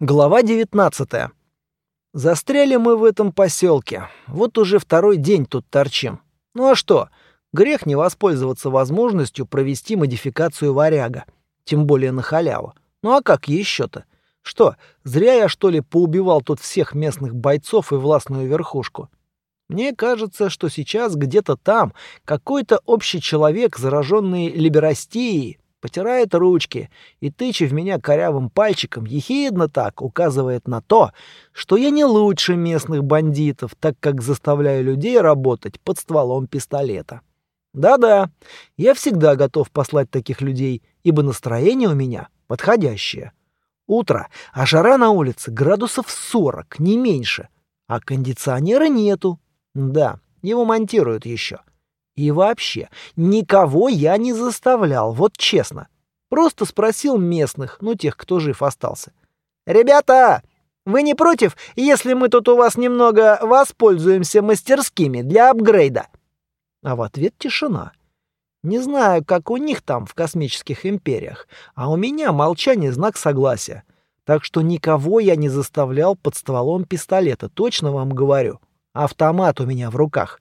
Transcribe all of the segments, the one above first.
Глава 19. Застряли мы в этом поселке. Вот уже второй день тут торчим. Ну а что? Грех не воспользоваться возможностью провести модификацию варяга. Тем более на халяву. Ну а как еще-то? Что, зря я что ли поубивал тут всех местных бойцов и властную верхушку? Мне кажется, что сейчас где-то там какой-то общий человек, зараженный либерастией, потирает ручки и, тыча в меня корявым пальчиком, ехидно так указывает на то, что я не лучше местных бандитов, так как заставляю людей работать под стволом пистолета. Да-да, я всегда готов послать таких людей, ибо настроение у меня подходящее. Утро, а жара на улице градусов 40, не меньше, а кондиционера нету. Да, его монтируют еще. И вообще, никого я не заставлял, вот честно. Просто спросил местных, ну тех, кто жив остался. «Ребята, вы не против, если мы тут у вас немного воспользуемся мастерскими для апгрейда?» А в ответ тишина. Не знаю, как у них там в космических империях, а у меня молчание знак согласия. Так что никого я не заставлял под стволом пистолета, точно вам говорю. Автомат у меня в руках.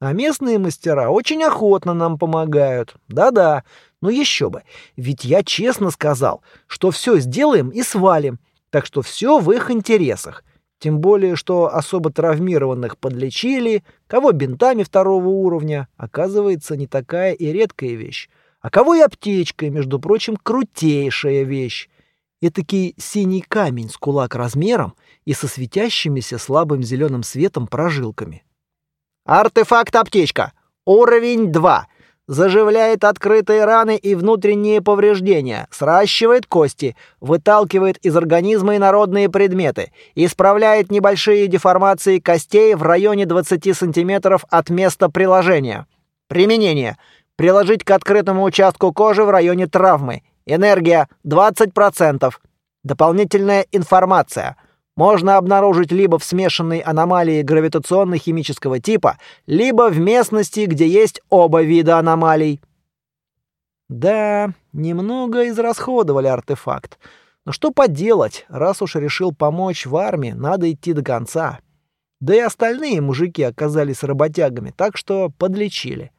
А местные мастера очень охотно нам помогают. Да-да, ну еще бы. Ведь я честно сказал, что все сделаем и свалим. Так что все в их интересах. Тем более, что особо травмированных подлечили, кого бинтами второго уровня, оказывается, не такая и редкая вещь. А кого и аптечкой, между прочим, крутейшая вещь. Этакий синий камень с кулак размером и со светящимися слабым зеленым светом прожилками. Артефакт-аптечка. Уровень 2. Заживляет открытые раны и внутренние повреждения, сращивает кости, выталкивает из организма инородные предметы, исправляет небольшие деформации костей в районе 20 см от места приложения. Применение. Приложить к открытому участку кожи в районе травмы. Энергия 20%. Дополнительная информация – можно обнаружить либо в смешанной аномалии гравитационно-химического типа, либо в местности, где есть оба вида аномалий. Да, немного израсходовали артефакт. Но что поделать, раз уж решил помочь в армии, надо идти до конца. Да и остальные мужики оказались работягами, так что подлечили.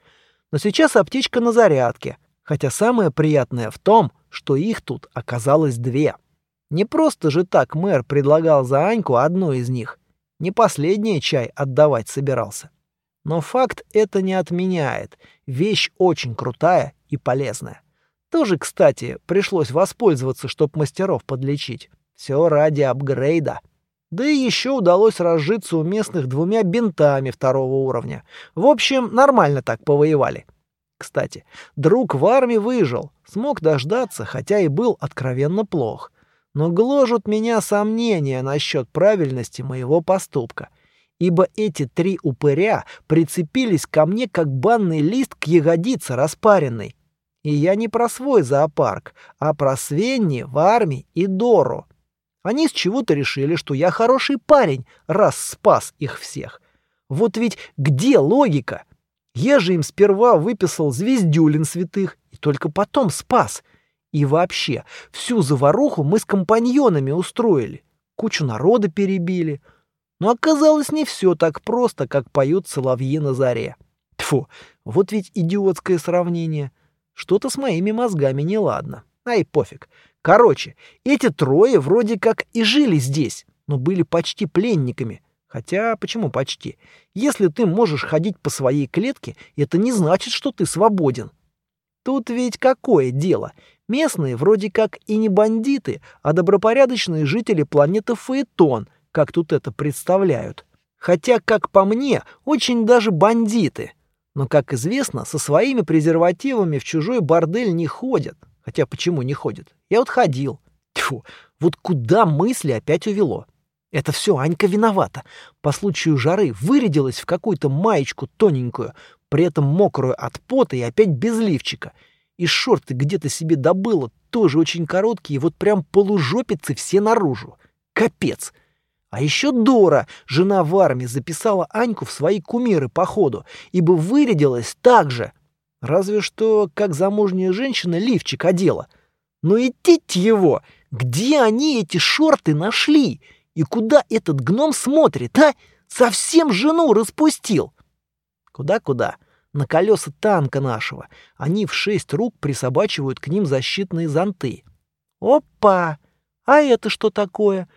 Но сейчас аптечка на зарядке, хотя самое приятное в том, что их тут оказалось две — не просто же так мэр предлагал за Аньку одну из них. Не последний чай отдавать собирался. Но факт это не отменяет. Вещь очень крутая и полезная. Тоже, кстати, пришлось воспользоваться, чтоб мастеров подлечить. Все ради апгрейда. Да и еще удалось разжиться у местных двумя бинтами второго уровня. В общем, нормально так повоевали. Кстати, друг в армии выжил, смог дождаться, хотя и был откровенно плох но гложут меня сомнения насчет правильности моего поступка, ибо эти три упыря прицепились ко мне как банный лист к ягодице распаренной. И я не про свой зоопарк, а про Свенни, Варми и Дору. Они с чего-то решили, что я хороший парень, раз спас их всех. Вот ведь где логика? Я же им сперва выписал звездюлин святых и только потом спас — и вообще, всю заваруху мы с компаньонами устроили. Кучу народа перебили. Но оказалось не все так просто, как поют соловьи на заре. Тьфу, вот ведь идиотское сравнение. Что-то с моими мозгами неладно. Ай, пофиг. Короче, эти трое вроде как и жили здесь, но были почти пленниками. Хотя, почему почти? Если ты можешь ходить по своей клетке, это не значит, что ты свободен. Тут ведь какое дело? Местные вроде как и не бандиты, а добропорядочные жители планеты Фаэтон, как тут это представляют. Хотя, как по мне, очень даже бандиты. Но, как известно, со своими презервативами в чужой бордель не ходят. Хотя почему не ходят? Я вот ходил. Тьфу, вот куда мысли опять увело? Это все Анька виновата. По случаю жары вырядилась в какую-то маечку тоненькую, при этом мокрую от пота и опять без лифчика — и шорты где-то себе добыла, тоже очень короткие, вот прям полужопицы все наружу. Капец! А еще Дора, жена в армии, записала Аньку в свои кумиры по ходу, ибо вырядилась так же. Разве что, как замужняя женщина, лифчик одела. Но идти его! Где они эти шорты нашли? И куда этот гном смотрит, а? Совсем жену распустил. Куда-куда? На колеса танка нашего. Они в шесть рук присобачивают к ним защитные зонты. Опа! А это что такое?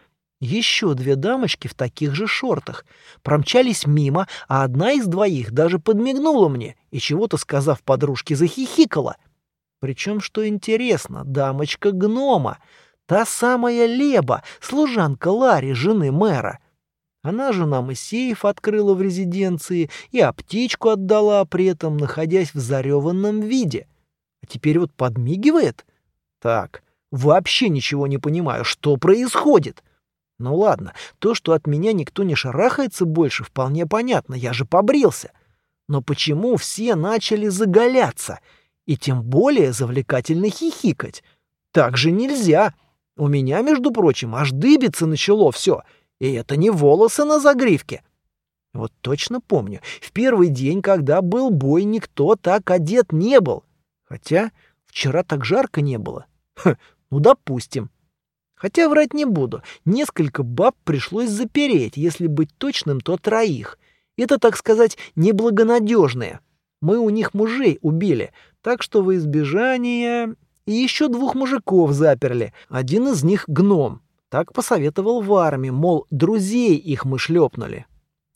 Еще две дамочки в таких же шортах. Промчались мимо, а одна из двоих даже подмигнула мне и, чего-то сказав подружке, захихикала. Причем, что интересно, дамочка-гнома, та самая Леба, служанка Ларри, жены мэра. Она же нам и сейф открыла в резиденции, и аптечку отдала, при этом находясь в зареванном виде. А теперь вот подмигивает? Так, вообще ничего не понимаю, что происходит. Ну ладно, то, что от меня никто не шарахается больше, вполне понятно, я же побрился. Но почему все начали заголяться? И тем более завлекательно хихикать. Так же нельзя. У меня, между прочим, аж дыбиться начало все — и это не волосы на загривке. Вот точно помню, в первый день, когда был бой, никто так одет не был. Хотя вчера так жарко не было. Ха, ну, допустим. Хотя врать не буду. Несколько баб пришлось запереть, если быть точным, то троих. Это, так сказать, неблагонадежные. Мы у них мужей убили, так что во избежание... И еще двух мужиков заперли. Один из них гном. Так посоветовал в армии, мол, друзей их мы шлепнули.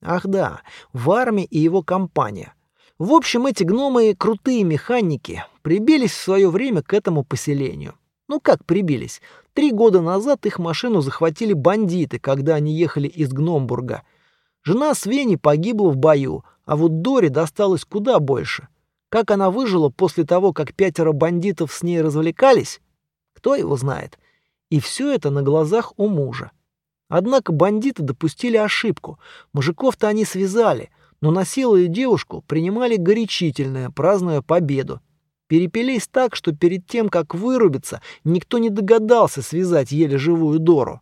Ах да, в армии и его компания. В общем, эти гномы — крутые механики, прибились в свое время к этому поселению. Ну как прибились? Три года назад их машину захватили бандиты, когда они ехали из Гномбурга. Жена Свени погибла в бою, а вот Доре досталось куда больше. Как она выжила после того, как пятеро бандитов с ней развлекались? Кто его знает. И все это на глазах у мужа. Однако бандиты допустили ошибку. Мужиков-то они связали, но насилуя девушку, принимали горячительное, празднуя победу. Перепились так, что перед тем, как вырубиться, никто не догадался связать еле живую Дору.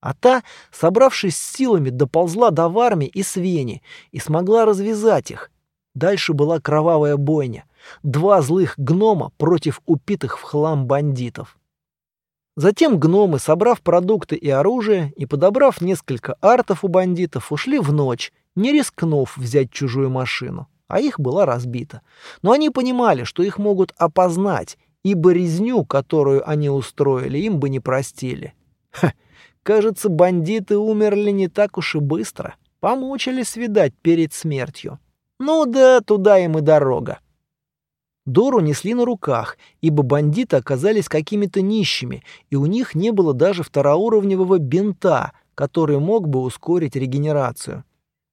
А та, собравшись с силами, доползла до Варми и Свени и смогла развязать их. Дальше была кровавая бойня. Два злых гнома против упитых в хлам бандитов. Затем гномы, собрав продукты и оружие и подобрав несколько артов у бандитов, ушли в ночь, не рискнув взять чужую машину, а их была разбита. Но они понимали, что их могут опознать, ибо резню, которую они устроили, им бы не простили. Ха, кажется, бандиты умерли не так уж и быстро. Помучились, видать, перед смертью. Ну да, туда им и дорога. Дору несли на руках, ибо бандиты оказались какими-то нищими, и у них не было даже второуровневого бинта, который мог бы ускорить регенерацию.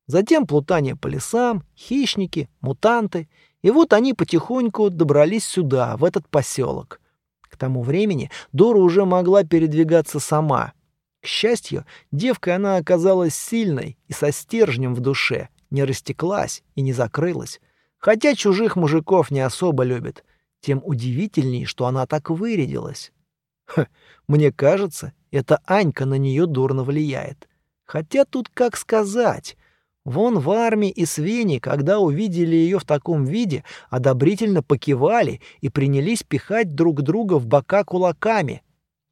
Затем плутание по лесам, хищники, мутанты, и вот они потихоньку добрались сюда, в этот поселок. К тому времени Дора уже могла передвигаться сама. К счастью, девкой она оказалась сильной и со стержнем в душе, не растеклась и не закрылась. Хотя чужих мужиков не особо любит. Тем удивительней, что она так вырядилась. Ха, мне кажется, эта Анька на нее дурно влияет. Хотя тут как сказать. Вон в армии и Свени, когда увидели ее в таком виде, одобрительно покивали и принялись пихать друг друга в бока кулаками.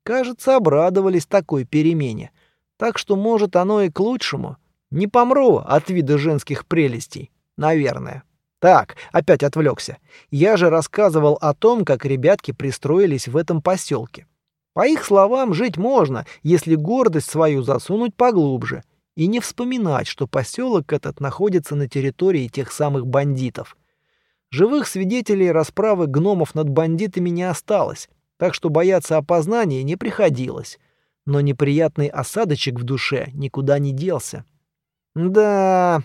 Кажется, обрадовались такой перемене. Так что, может, оно и к лучшему. Не помру от вида женских прелестей, наверное. Так, опять отвлекся. Я же рассказывал о том, как ребятки пристроились в этом поселке. По их словам, жить можно, если гордость свою засунуть поглубже и не вспоминать, что поселок этот находится на территории тех самых бандитов. Живых свидетелей расправы гномов над бандитами не осталось, так что бояться опознания не приходилось. Но неприятный осадочек в душе никуда не делся. Да,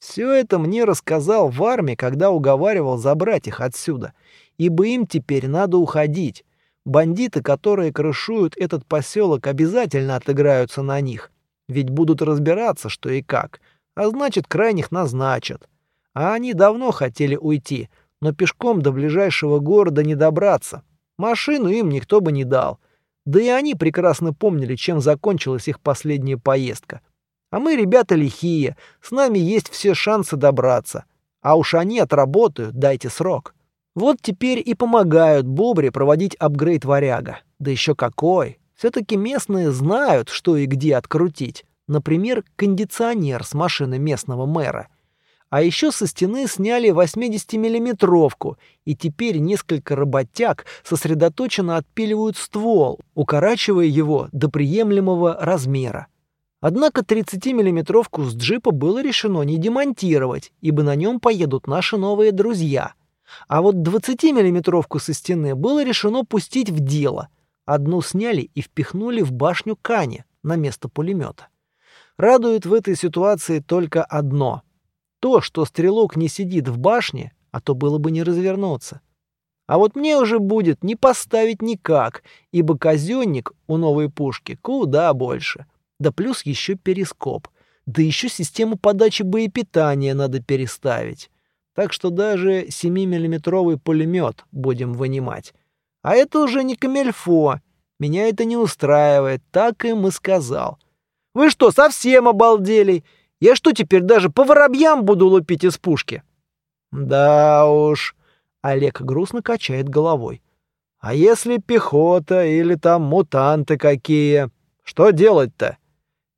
все это мне рассказал в армии, когда уговаривал забрать их отсюда, ибо им теперь надо уходить. Бандиты, которые крышуют этот поселок, обязательно отыграются на них, ведь будут разбираться, что и как, а значит, крайних назначат. А они давно хотели уйти, но пешком до ближайшего города не добраться. Машину им никто бы не дал. Да и они прекрасно помнили, чем закончилась их последняя поездка. А мы, ребята, лихие, с нами есть все шансы добраться. А уж они отработают, дайте срок. Вот теперь и помогают Бобре проводить апгрейд варяга. Да еще какой! Все-таки местные знают, что и где открутить. Например, кондиционер с машины местного мэра. А еще со стены сняли 80-миллиметровку, и теперь несколько работяг сосредоточенно отпиливают ствол, укорачивая его до приемлемого размера. Однако 30-миллиметровку с джипа было решено не демонтировать, ибо на нем поедут наши новые друзья. А вот 20-миллиметровку со стены было решено пустить в дело. Одну сняли и впихнули в башню Кани на место пулемета. Радует в этой ситуации только одно. То, что стрелок не сидит в башне, а то было бы не развернуться. А вот мне уже будет не поставить никак, ибо казенник у новой пушки куда больше. Да плюс еще перископ. Да еще систему подачи боепитания надо переставить. Так что даже 7-миллиметровый пулемет будем вынимать. А это уже не камельфо. Меня это не устраивает, так им и сказал. Вы что, совсем обалдели? Я что, теперь даже по воробьям буду лупить из пушки? Да уж. Олег грустно качает головой. А если пехота или там мутанты какие? Что делать-то?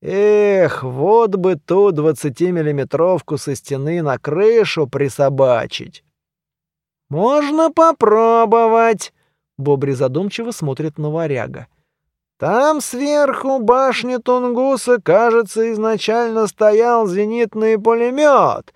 Эх, вот бы ту двадцатимиллиметровку со стены на крышу присобачить. Можно попробовать. Бобри задумчиво смотрит на варяга. Там сверху башни Тунгуса, кажется, изначально стоял зенитный пулемет.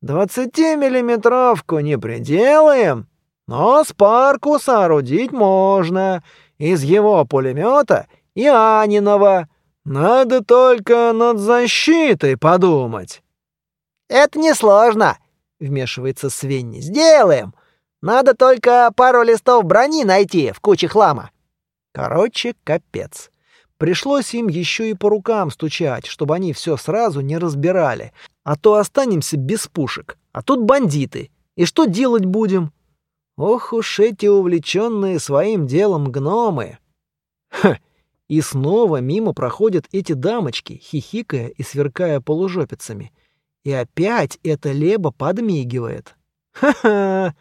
Двадцатимиллиметровку не приделаем, но спарку соорудить можно. Из его пулемета и Аниного. Надо только над защитой подумать. Это несложно, вмешивается Свенни. Сделаем. Надо только пару листов брони найти в куче хлама. Короче, капец. Пришлось им еще и по рукам стучать, чтобы они все сразу не разбирали. А то останемся без пушек. А тут бандиты. И что делать будем? Ох уж эти увлеченные своим делом гномы. Ха, и снова мимо проходят эти дамочки, хихикая и сверкая полужопицами. И опять эта леба подмигивает. Ха-ха!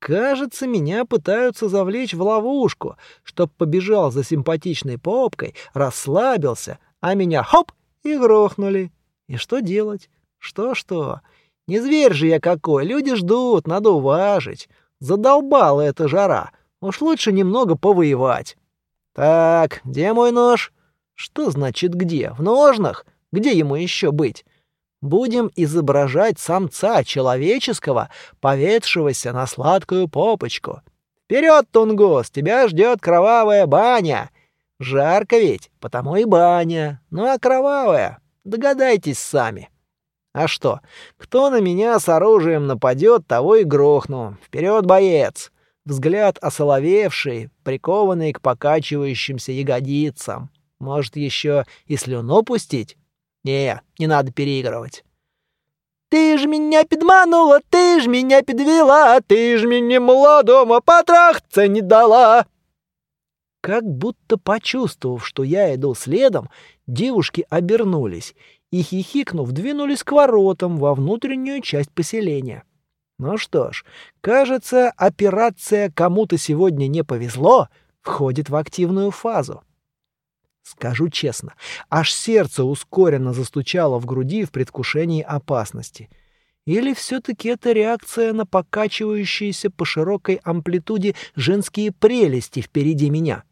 Кажется, меня пытаются завлечь в ловушку, чтоб побежал за симпатичной попкой, расслабился, а меня хоп и грохнули. И что делать? Что-что? Не зверь же я какой, люди ждут, надо уважить. Задолбала эта жара. Уж лучше немного повоевать. Так, где мой нож? Что значит где? В ножнах? Где ему еще быть? Будем изображать самца человеческого, поведшегося на сладкую попочку. Вперед, Тунгус, тебя ждет кровавая баня. Жарко ведь, потому и баня. Ну а кровавая, догадайтесь сами. А что, кто на меня с оружием нападет, того и грохну. Вперед, боец! Взгляд осоловевший, прикованный к покачивающимся ягодицам. Может, еще и слюну пустить? Не, не надо переигрывать. «Ты ж меня подманула, ты ж меня подвела, ты ж меня молодому потрахаться не дала!» Как будто почувствовав, что я иду следом, девушки обернулись и, хихикнув, двинулись к воротам во внутреннюю часть поселения. Ну что ж, кажется, операция «Кому-то сегодня не повезло» входит в активную фазу. Скажу честно, аж сердце ускоренно застучало в груди в предвкушении опасности. Или все-таки это реакция на покачивающиеся по широкой амплитуде женские прелести впереди меня?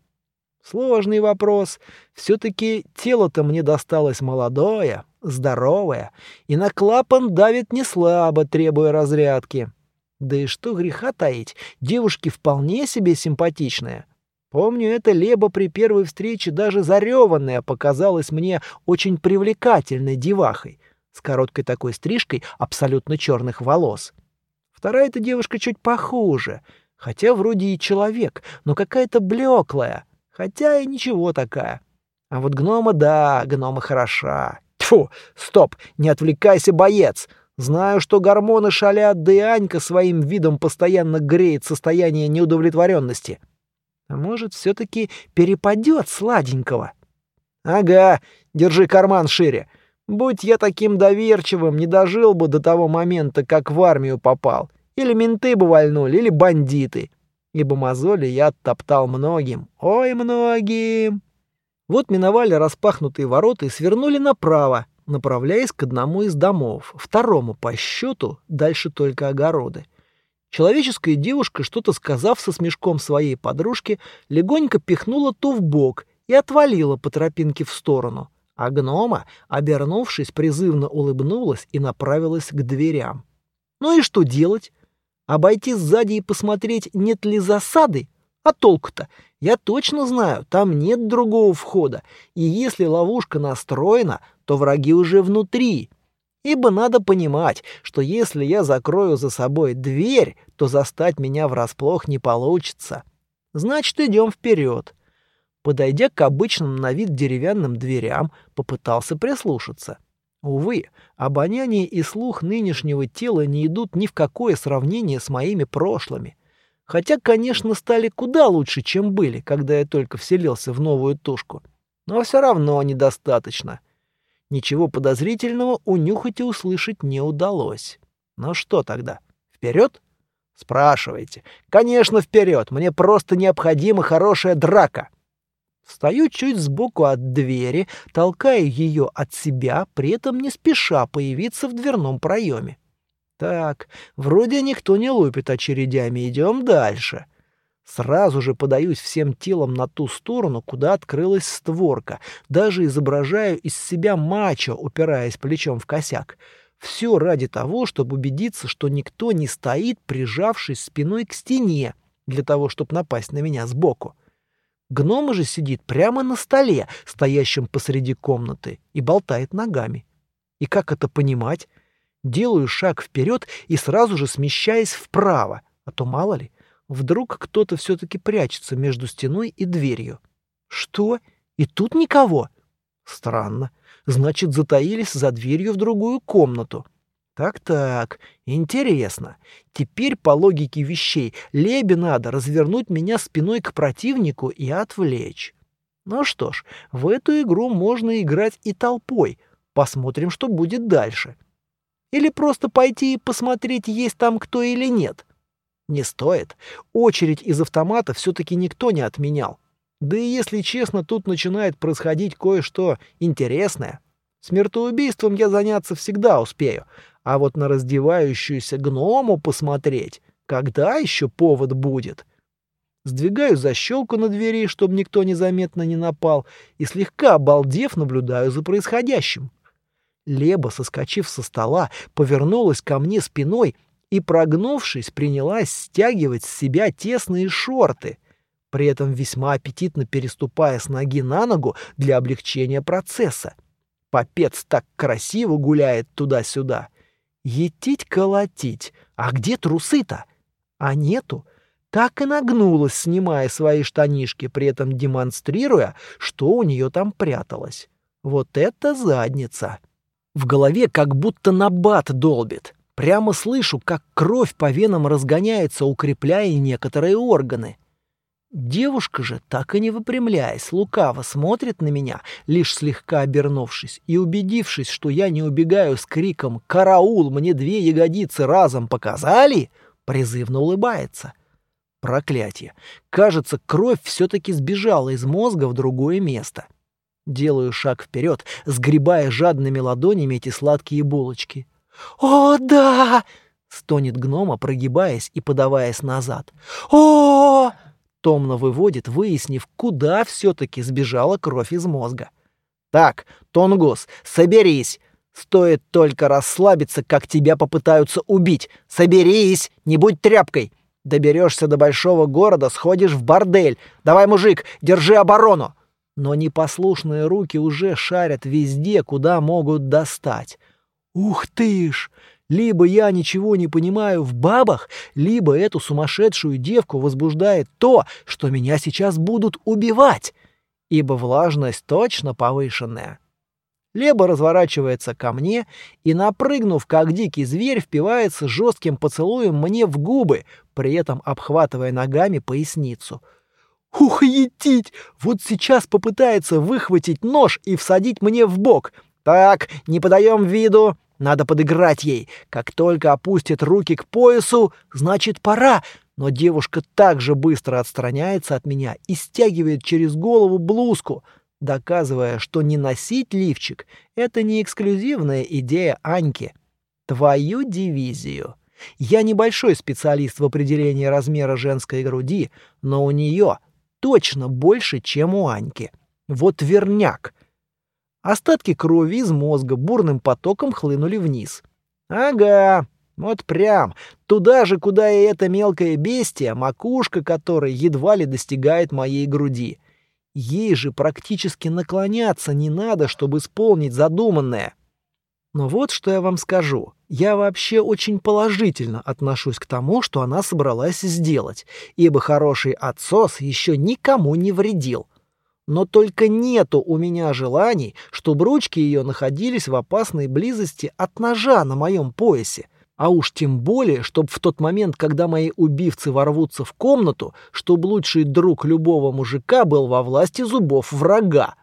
Сложный вопрос. Все-таки тело-то мне досталось молодое, здоровая, и на клапан давит не слабо, требуя разрядки. Да и что греха таить, девушки вполне себе симпатичные. Помню, эта леба при первой встрече даже зареванная показалась мне очень привлекательной девахой, с короткой такой стрижкой абсолютно черных волос. Вторая-то девушка чуть похуже, хотя вроде и человек, но какая-то блеклая, хотя и ничего такая. А вот гнома, да, гнома хороша. Тьфу, стоп, не отвлекайся, боец. Знаю, что гормоны шалят, да и Анька своим видом постоянно греет состояние неудовлетворенности. А может, все-таки перепадет сладенького? Ага, держи карман шире. Будь я таким доверчивым, не дожил бы до того момента, как в армию попал. Или менты бы вальнули, или бандиты. Ибо мозоли я оттоптал многим. Ой, многим. Вот миновали распахнутые ворота и свернули направо, направляясь к одному из домов, второму по счету, дальше только огороды. Человеческая девушка, что-то сказав со смешком своей подружке, легонько пихнула ту в бок и отвалила по тропинке в сторону, а гнома, обернувшись, призывно улыбнулась и направилась к дверям. Ну и что делать? Обойти сзади и посмотреть, нет ли засады? А толку-то? Я точно знаю, там нет другого входа, и если ловушка настроена, то враги уже внутри. Ибо надо понимать, что если я закрою за собой дверь, то застать меня врасплох не получится. Значит, идем вперед. Подойдя к обычным на вид деревянным дверям, попытался прислушаться. Увы, обоняние и слух нынешнего тела не идут ни в какое сравнение с моими прошлыми. Хотя, конечно, стали куда лучше, чем были, когда я только вселился в новую тушку. Но все равно недостаточно. Ничего подозрительного унюхать и услышать не удалось. Ну что тогда, вперед? Спрашиваете. Конечно, вперед. Мне просто необходима хорошая драка. Стою чуть сбоку от двери, толкаю ее от себя, при этом не спеша появиться в дверном проеме. Так, вроде никто не лупит очередями, идем дальше. Сразу же подаюсь всем телом на ту сторону, куда открылась створка, даже изображаю из себя мачо, упираясь плечом в косяк. Все ради того, чтобы убедиться, что никто не стоит, прижавшись спиной к стене, для того, чтобы напасть на меня сбоку. Гном же сидит прямо на столе, стоящем посреди комнаты, и болтает ногами. И как это понимать? Делаю шаг вперед и сразу же смещаясь вправо, а то мало ли, вдруг кто-то все-таки прячется между стеной и дверью. Что? И тут никого? Странно. Значит, затаились за дверью в другую комнату. Так-так, интересно. Теперь по логике вещей Лебе надо развернуть меня спиной к противнику и отвлечь. Ну что ж, в эту игру можно играть и толпой. Посмотрим, что будет дальше. Или просто пойти и посмотреть, есть там кто или нет. Не стоит. Очередь из автомата все-таки никто не отменял. Да и если честно, тут начинает происходить кое-что интересное. Смертоубийством я заняться всегда успею, а вот на раздевающуюся гному посмотреть, когда еще повод будет? Сдвигаю защелку на двери, чтобы никто незаметно не напал, и слегка обалдев наблюдаю за происходящим. Леба, соскочив со стола, повернулась ко мне спиной и, прогнувшись, принялась стягивать с себя тесные шорты, при этом весьма аппетитно переступая с ноги на ногу для облегчения процесса. Попец так красиво гуляет туда-сюда. Етить-колотить. А где трусы-то? А нету. Так и нагнулась, снимая свои штанишки, при этом демонстрируя, что у нее там пряталось. Вот это задница. В голове как будто набат долбит. Прямо слышу, как кровь по венам разгоняется, укрепляя некоторые органы. Девушка же, так и не выпрямляясь, лукаво смотрит на меня, лишь слегка обернувшись, и убедившись, что я не убегаю с криком «Караул! Мне две ягодицы разом показали!» призывно улыбается. Проклятие. Кажется, кровь все-таки сбежала из мозга в другое место. Делаю шаг вперед, сгребая жадными ладонями эти сладкие булочки. «О, да!» — стонет гнома, прогибаясь и подаваясь назад. «О!» томно выводит, выяснив, куда все-таки сбежала кровь из мозга. «Так, Тонгус, соберись! Стоит только расслабиться, как тебя попытаются убить. Соберись, не будь тряпкой! Доберешься до большого города, сходишь в бордель. Давай, мужик, держи оборону!» Но непослушные руки уже шарят везде, куда могут достать. «Ух ты ж! Либо я ничего не понимаю в бабах, либо эту сумасшедшую девку возбуждает то, что меня сейчас будут убивать, ибо влажность точно повышенная. Леба разворачивается ко мне и, напрыгнув, как дикий зверь, впивается жестким поцелуем мне в губы, при этом обхватывая ногами поясницу. Ух, етить! Вот сейчас попытается выхватить нож и всадить мне в бок. Так, не подаем виду. Надо подыграть ей. Как только опустит руки к поясу, значит пора. Но девушка так же быстро отстраняется от меня и стягивает через голову блузку. доказывая, что не носить лифчик — это не эксклюзивная идея Аньки. Твою дивизию. Я небольшой специалист в определении размера женской груди, но у нее точно больше, чем у Аньки. Вот верняк. Остатки крови из мозга бурным потоком хлынули вниз. Ага, вот прям, туда же, куда и это мелкое бестие, макушка которой едва ли достигает моей груди. Ей же практически наклоняться не надо, чтобы исполнить задуманное. Но вот что я вам скажу. Я вообще очень положительно отношусь к тому, что она собралась сделать, ибо хороший отсос еще никому не вредил. Но только нету у меня желаний, чтобы ручки ее находились в опасной близости от ножа на моем поясе. А уж тем более, чтобы в тот момент, когда мои убивцы ворвутся в комнату, чтобы лучший друг любого мужика был во власти зубов врага.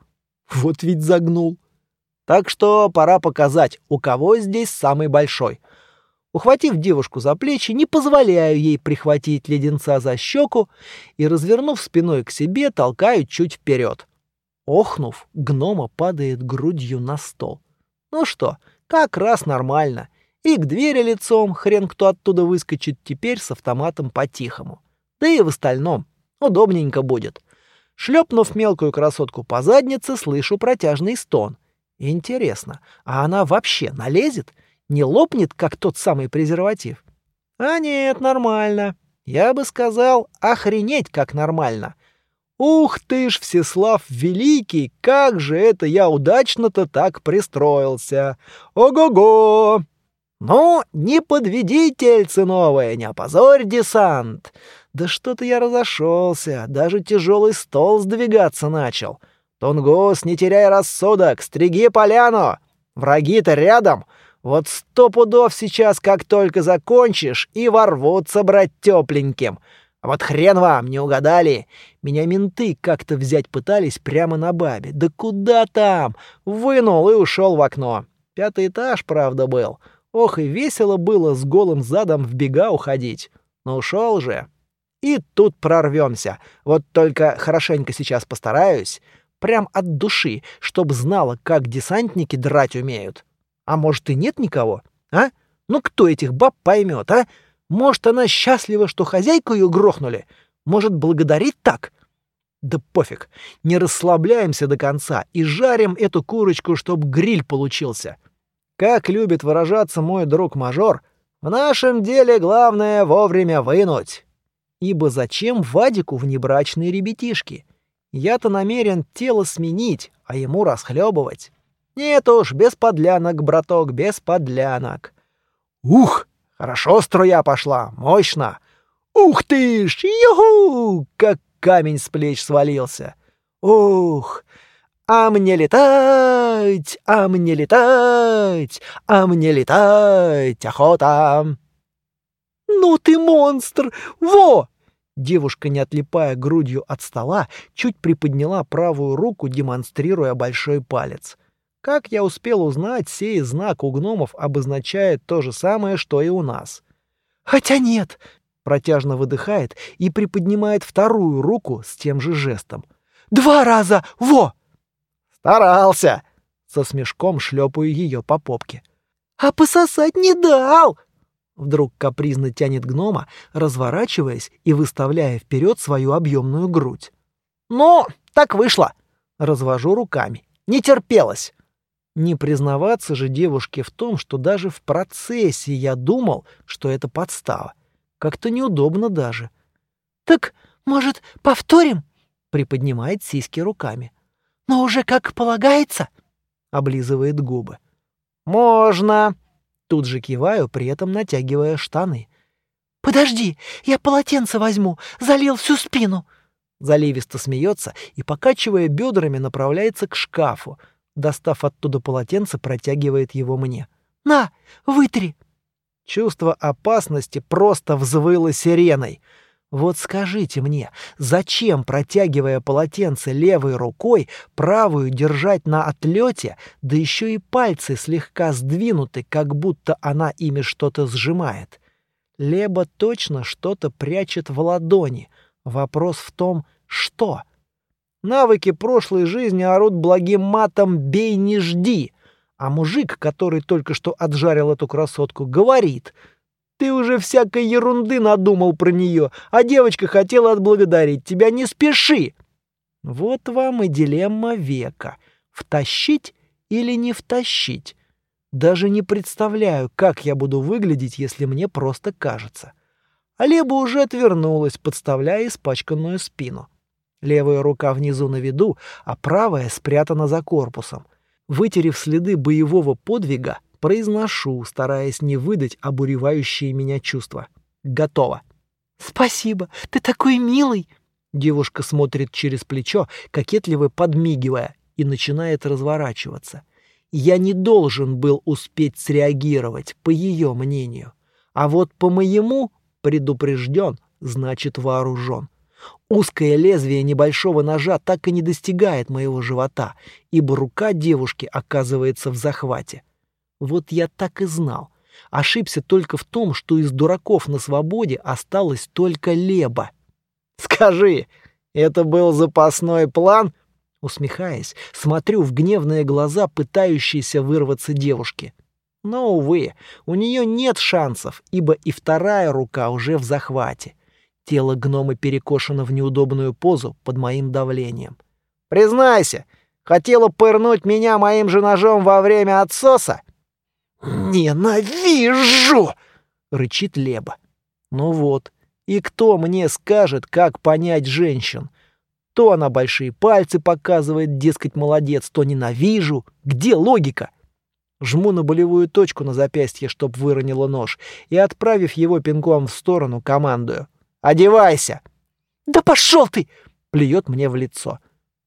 Вот ведь загнул. Так что пора показать, у кого здесь самый большой. Ухватив девушку за плечи, не позволяю ей прихватить леденца за щеку и, развернув спиной к себе, толкаю чуть вперед. Охнув, гнома падает грудью на стол. Ну что, как раз нормально. И к двери лицом, хрен кто оттуда выскочит теперь с автоматом по-тихому. Да и в остальном удобненько будет. Шлепнув мелкую красотку по заднице, слышу протяжный стон. Интересно, а она вообще налезет? Не лопнет, как тот самый презерватив? А нет, нормально. Я бы сказал, охренеть как нормально. Ух ты ж, Всеслав Великий, как же это я удачно-то так пристроился. Ого-го! «Ну, не подведи, тельце не опозорь десант!» «Да что-то я разошелся, даже тяжелый стол сдвигаться начал. Тунгус, не теряй рассудок, стриги поляну! Враги-то рядом!» Вот сто пудов сейчас, как только закончишь, и ворвутся брать тепленьким. А вот хрен вам, не угадали. Меня менты как-то взять пытались прямо на бабе. Да куда там? Вынул и ушел в окно. Пятый этаж, правда, был. Ох, и весело было с голым задом в бега уходить. Но ушел же. И тут прорвемся. Вот только хорошенько сейчас постараюсь. Прям от души, чтоб знала, как десантники драть умеют. А может и нет никого? А? Ну кто этих баб поймет, а? Может, она счастлива, что хозяйку ее грохнули? Может, благодарить так? Да пофиг. Не расслабляемся до конца и жарим эту курочку, чтоб гриль получился. Как любит выражаться мой друг-мажор, в нашем деле главное вовремя вынуть. Ибо зачем Вадику внебрачные ребятишки? Я-то намерен тело сменить, а ему расхлебывать. Нет уж, без подлянок, браток, без подлянок. Ух, хорошо струя пошла, мощно. Ух ты ж, юху, как камень с плеч свалился. Ух, а мне летать, а мне летать, а мне летать, охота. Ну ты монстр! Во! Девушка, не отлипая грудью от стола, чуть приподняла правую руку, демонстрируя большой палец. Как я успел узнать, сей знак у гномов обозначает то же самое, что и у нас. «Хотя нет!» — протяжно выдыхает и приподнимает вторую руку с тем же жестом. «Два раза! Во!» «Старался!» — со смешком шлепаю ее по попке. «А пососать не дал!» Вдруг капризно тянет гнома, разворачиваясь и выставляя вперед свою объемную грудь. «Ну, так вышло!» Развожу руками. «Не терпелось!» Не признаваться же девушке в том, что даже в процессе я думал, что это подстава. Как-то неудобно даже. «Так, может, повторим?» Приподнимает сиськи руками. Но уже как полагается, облизывает губы. Можно. Тут же киваю, при этом натягивая штаны. Подожди, я полотенце возьму, залил всю спину. Заливисто смеется и, покачивая бедрами, направляется к шкафу. Достав оттуда полотенце, протягивает его мне. «На, вытри!» Чувство опасности просто взвыло сиреной. Вот скажите мне, зачем, протягивая полотенце левой рукой, правую держать на отлете, да еще и пальцы слегка сдвинуты, как будто она ими что-то сжимает? Леба точно что-то прячет в ладони. Вопрос в том, что? Навыки прошлой жизни орут благим матом «бей, не жди». А мужик, который только что отжарил эту красотку, говорит «Ты уже всякой ерунды надумал про нее, а девочка хотела отблагодарить тебя, не спеши». Вот вам и дилемма века. Втащить или не втащить? Даже не представляю, как я буду выглядеть, если мне просто кажется. А Леба уже отвернулась, подставляя испачканную спину. Левая рука внизу на виду, а правая спрятана за корпусом. Вытерев следы боевого подвига, произношу, стараясь не выдать обуревающие меня чувства. Готово. «Спасибо, ты такой милый!» Девушка смотрит через плечо, кокетливо подмигивая, и начинает разворачиваться. Я не должен был успеть среагировать, по ее мнению. А вот по моему предупрежден, значит вооружен. Узкое лезвие небольшого ножа так и не достигает моего живота, ибо рука девушки оказывается в захвате. Вот я так и знал. Ошибся только в том, что из дураков на свободе осталось только Леба. «Скажи, это был запасной план?» Усмехаясь, смотрю в гневные глаза пытающиеся вырваться девушки. Но, увы, у нее нет шансов, ибо и вторая рука уже в захвате. Тело гнома перекошено в неудобную позу под моим давлением. «Признайся, хотела пырнуть меня моим же ножом во время отсоса?» «Ненавижу!» — рычит Леба. «Ну вот, и кто мне скажет, как понять женщин? То она большие пальцы показывает, дескать, молодец, то ненавижу. Где логика?» Жму на болевую точку на запястье, чтоб выронила нож, и, отправив его пинком в сторону, командую. Одевайся!» «Да пошел ты!» — плюет мне в лицо.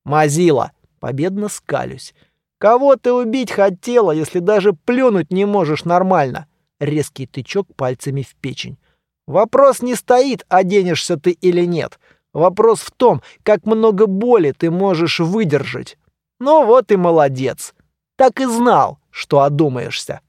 «Мазила!» — победно скалюсь. «Кого ты убить хотела, если даже плюнуть не можешь нормально?» Резкий тычок пальцами в печень. «Вопрос не стоит, оденешься ты или нет. Вопрос в том, как много боли ты можешь выдержать. Ну вот и молодец. Так и знал, что одумаешься.